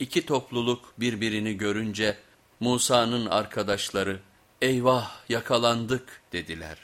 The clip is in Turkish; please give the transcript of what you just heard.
İki topluluk birbirini görünce Musa'nın arkadaşları eyvah yakalandık dediler.